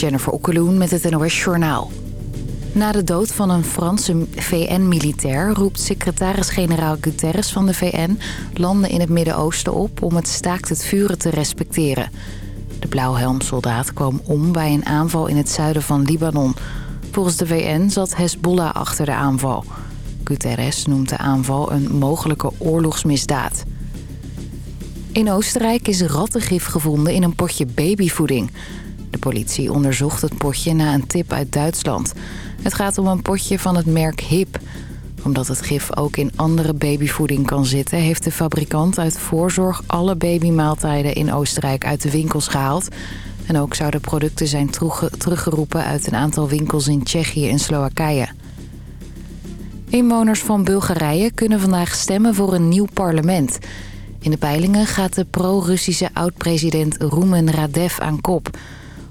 Jennifer Okkeloen met het NOS Journaal. Na de dood van een Franse VN-militair roept secretaris-generaal Guterres van de VN... landen in het Midden-Oosten op om het staakt het vuren te respecteren. De blauwhelmsoldaat kwam om bij een aanval in het zuiden van Libanon. Volgens de VN zat Hezbollah achter de aanval. Guterres noemt de aanval een mogelijke oorlogsmisdaad. In Oostenrijk is rattengif gevonden in een potje babyvoeding. De politie onderzocht het potje na een tip uit Duitsland. Het gaat om een potje van het merk HIP. Omdat het gif ook in andere babyvoeding kan zitten... heeft de fabrikant uit voorzorg alle babymaaltijden in Oostenrijk uit de winkels gehaald. En ook zouden producten zijn teruggeroepen uit een aantal winkels in Tsjechië en Slowakije. Inwoners van Bulgarije kunnen vandaag stemmen voor een nieuw parlement... In de peilingen gaat de pro-Russische oud-president Rumen Radev aan kop.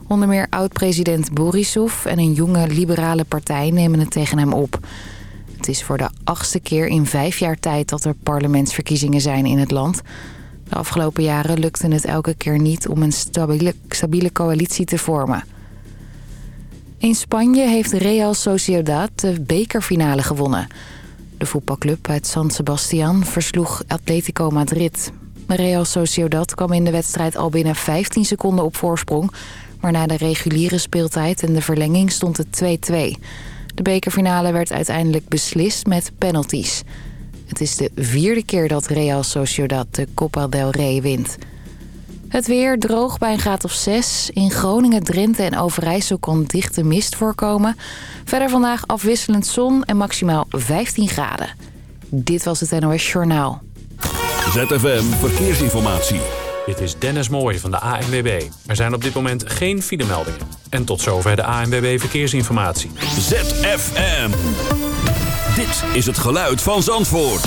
Onder meer oud-president Borisov en een jonge liberale partij nemen het tegen hem op. Het is voor de achtste keer in vijf jaar tijd dat er parlementsverkiezingen zijn in het land. De afgelopen jaren lukte het elke keer niet om een stabiele, stabiele coalitie te vormen. In Spanje heeft Real Sociedad de bekerfinale gewonnen... De voetbalclub uit San Sebastian versloeg Atletico Madrid. Real Sociedad kwam in de wedstrijd al binnen 15 seconden op voorsprong... maar na de reguliere speeltijd en de verlenging stond het 2-2. De bekerfinale werd uiteindelijk beslist met penalties. Het is de vierde keer dat Real Sociedad de Copa del Rey wint... Het weer droog bij een graad of 6. In Groningen, Drenthe en Overijssel kan dichte mist voorkomen. Verder vandaag afwisselend zon en maximaal 15 graden. Dit was het NOS Journaal. ZFM Verkeersinformatie. Dit is Dennis Mooij van de ANWB. Er zijn op dit moment geen filemeldingen. En tot zover de ANWB Verkeersinformatie. ZFM. Dit is het geluid van Zandvoort.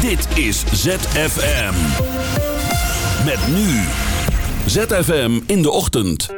Dit is ZFM. Met nu... ZFM in de ochtend.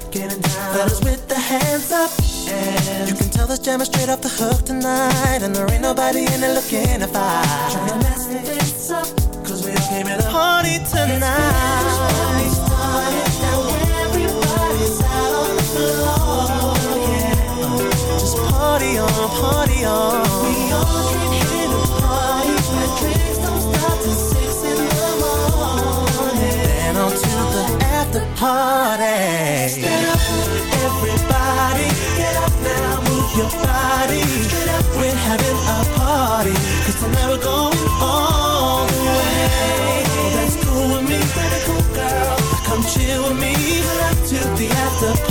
getting down. Fellas with the hands up. And you can tell this jam is straight off the hook tonight. And there ain't nobody in it looking to fight. Trying to mess this up. Cause we all came here to party tonight. This party now everybody's out on the floor. Yeah. Just party on, party on. We all the party. your body. We're having a party, cause tonight we're going all the way. That's cool with me, pretty cool girl. Come chill with me, to the after party.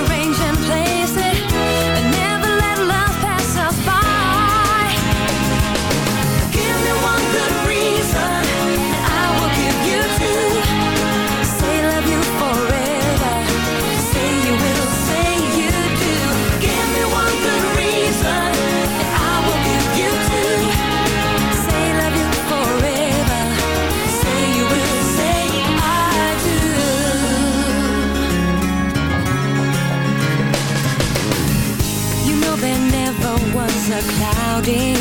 crowding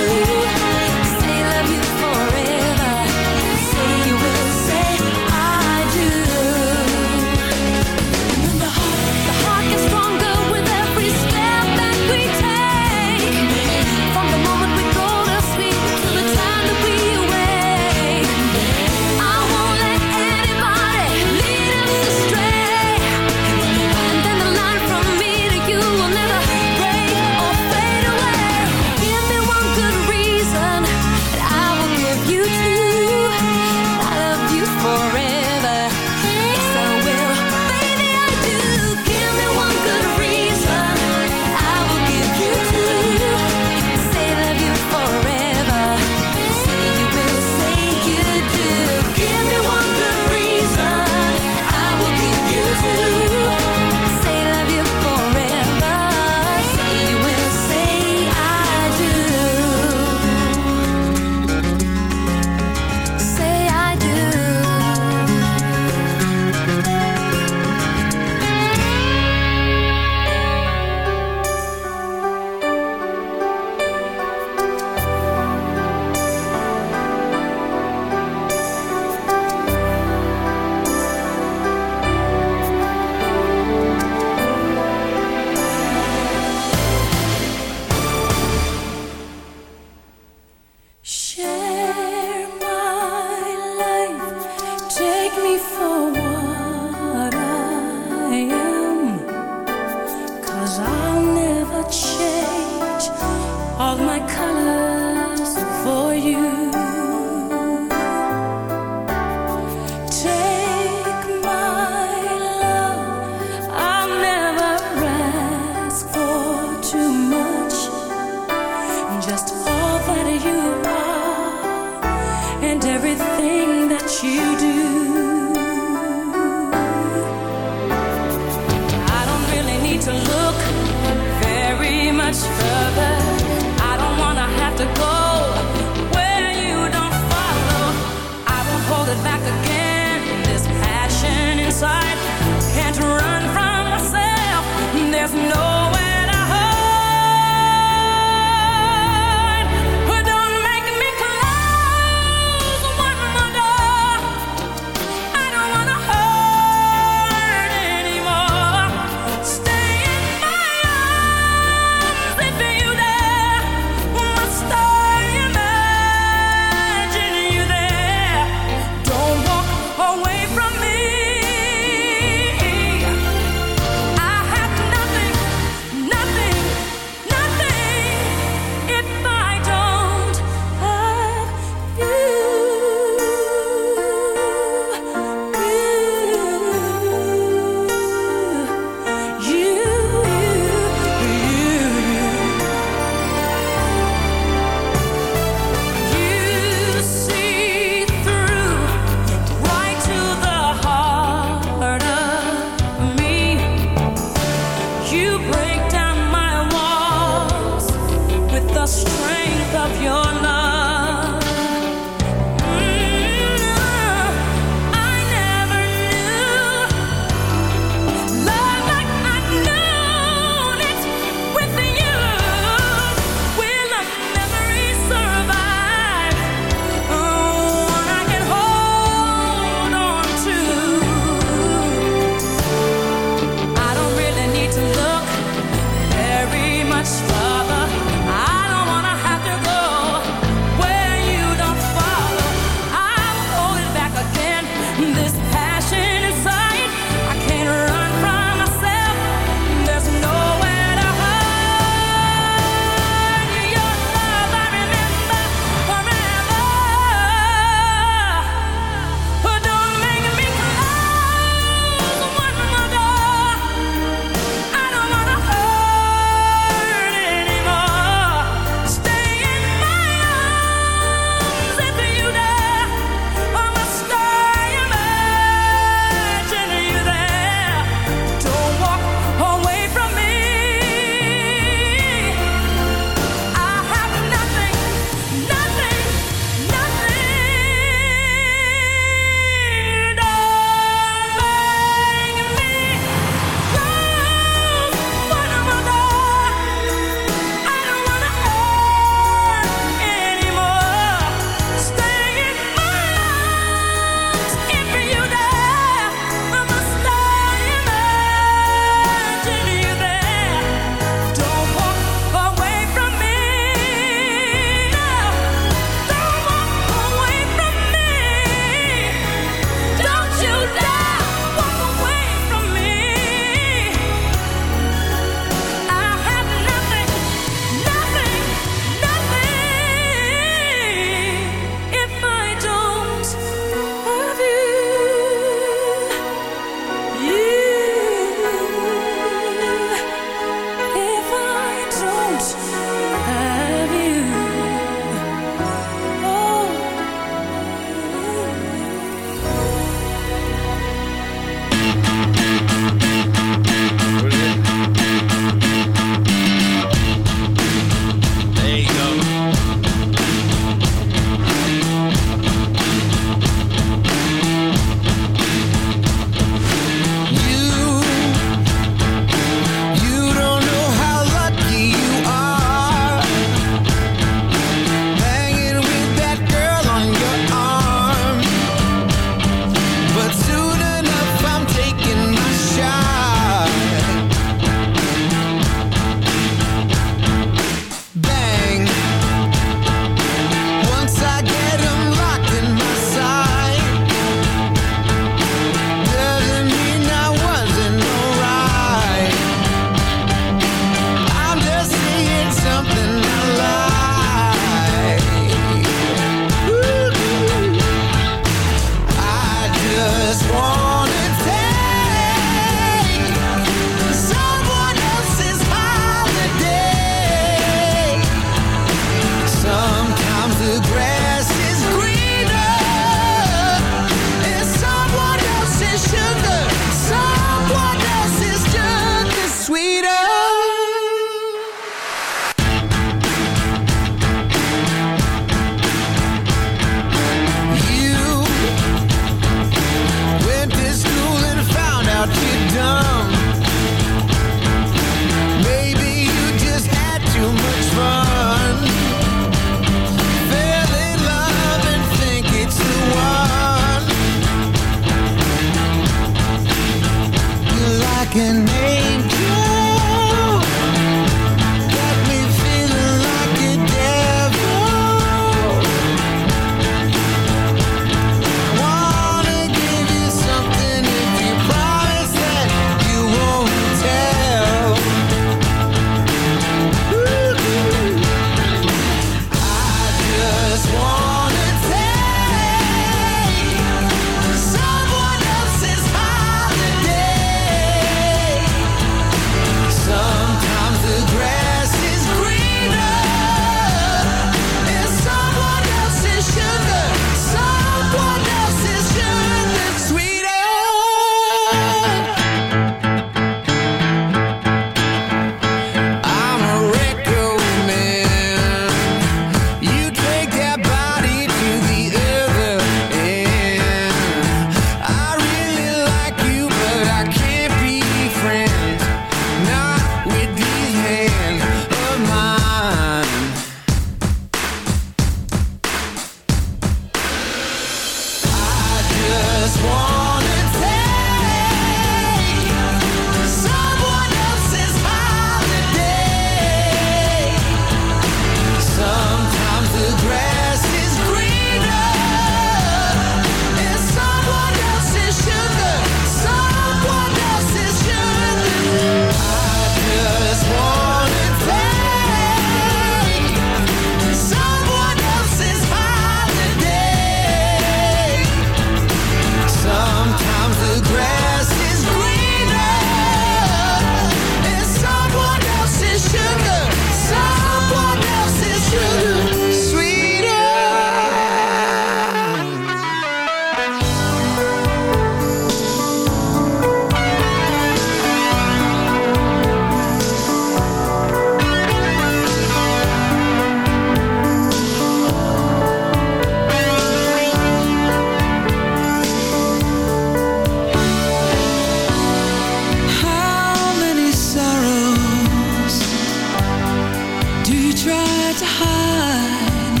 try to hide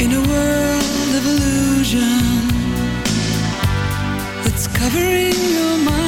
in a world of illusion that's covering your mind.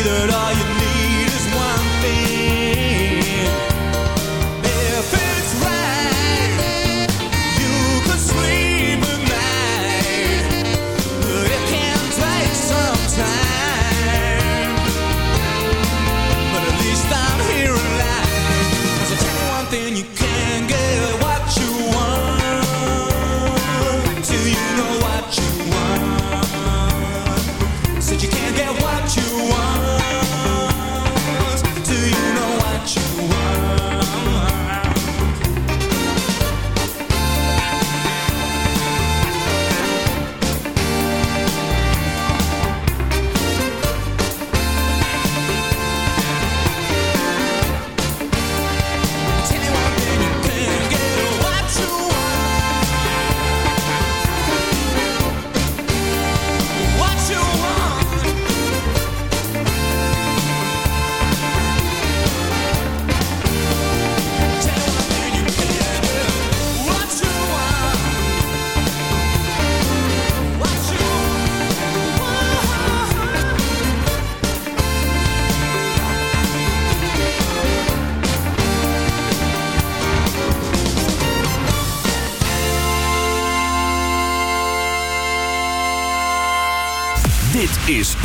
ieder dag.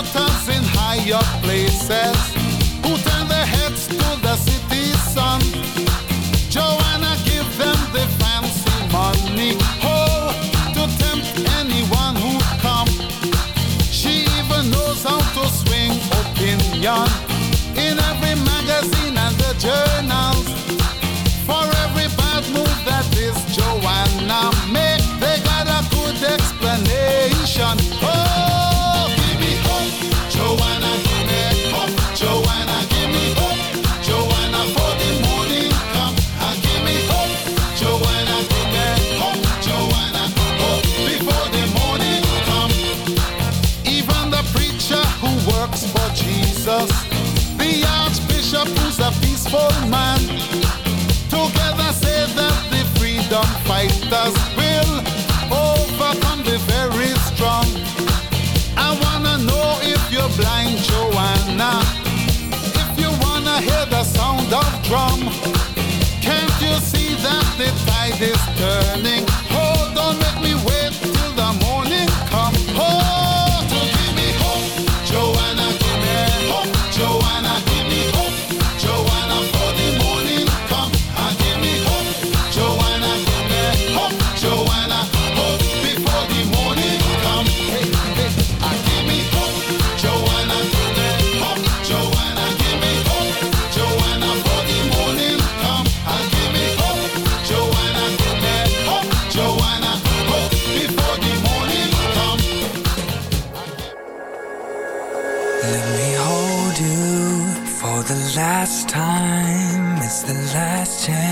Mountains in higher places. turn.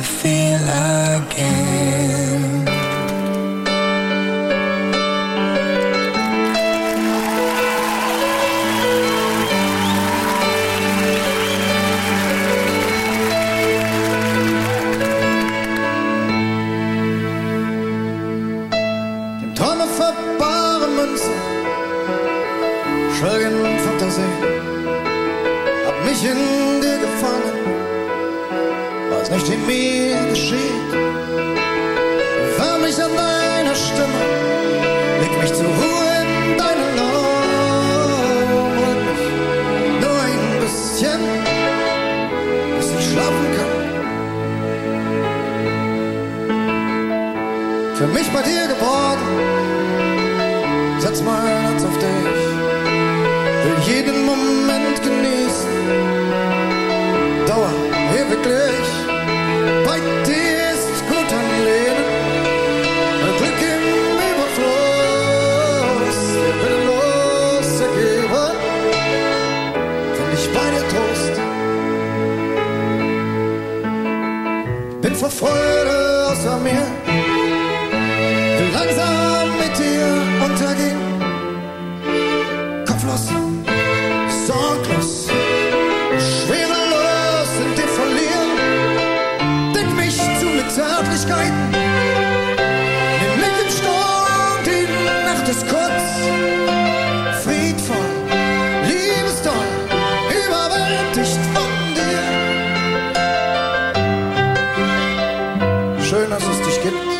the Schön, dass es dich gibt.